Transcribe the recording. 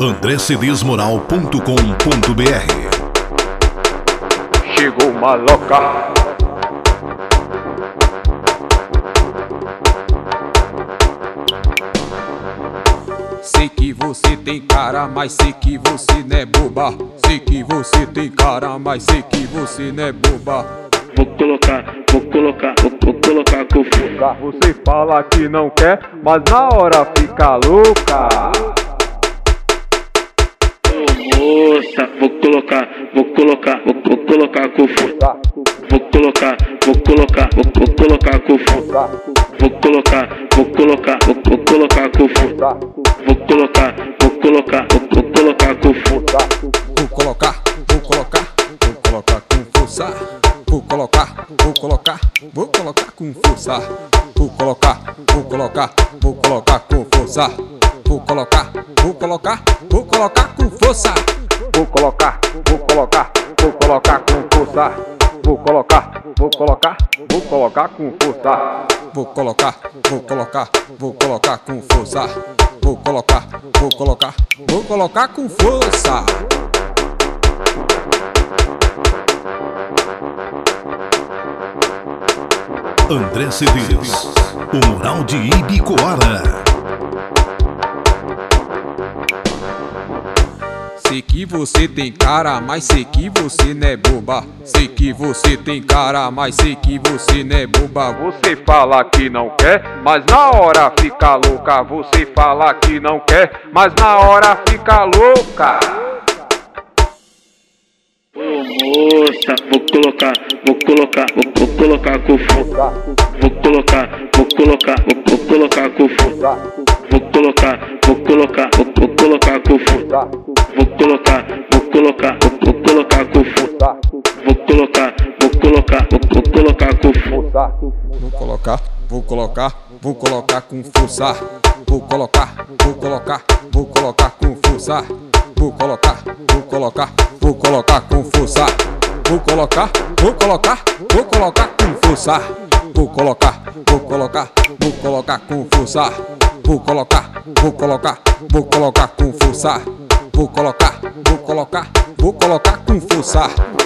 andrecedesmoral.com.br Chegou maloca. Sei que você tem cara, mas sei que você não é boba. Sei que você tem cara, mas sei que você não é boba. Vou colocar, vou colocar, vou, vou colocar com força. Você fala que não quer, mas na hora fica louca. Moça, vou colocar, vou colocar, vou, vou colocar com força. Vou colocar, vou colocar, vou, vou colocar com força. Vou colocar, vou colocar, vou, vou colocar com força. Vou colocar, vou colocar, vou, vou colocar com força. Vou colocar, vou colocar, vou colocar com força. Vou colocar, vou colocar, vou colocar com força. Vou colocar, vou colocar, vou colocar com força. Vou colocar, vou colocar, vou colocar com força. Força. Vou colocar, vou colocar, vou colocar com força. Vou colocar, vou colocar, vou colocar com força. Vou colocar, vou colocar, vou colocar com força. André Cedês, o Mural de Ibicoara. Sei que você tem cara, mas sei que você não é boba. Sei que você tem cara, mas sei que você não é boba. Você fala que não quer, mas na hora fica louca. Você fala que não quer, mas na hora fica louca. Ô moça, vou colocar, vou colocar, vou, vou colocar com. Vou colocar, vou colocar, vou, vou colocar com vou colocar, colocar, vou colocar, vou, vou colocar com força. Vou colocar, vou colocar, vou colocar com força. Vou colocar, vou colocar, vou colocar com força. Vou colocar, vou colocar, vou colocar com força. Vou colocar, vou colocar, vou colocar com força. Vou colocar, vou colocar, vou colocar com força. Vou colocar, vou colocar, vou colocar com força. Vou colocar, vou colocar, vou colocar com força.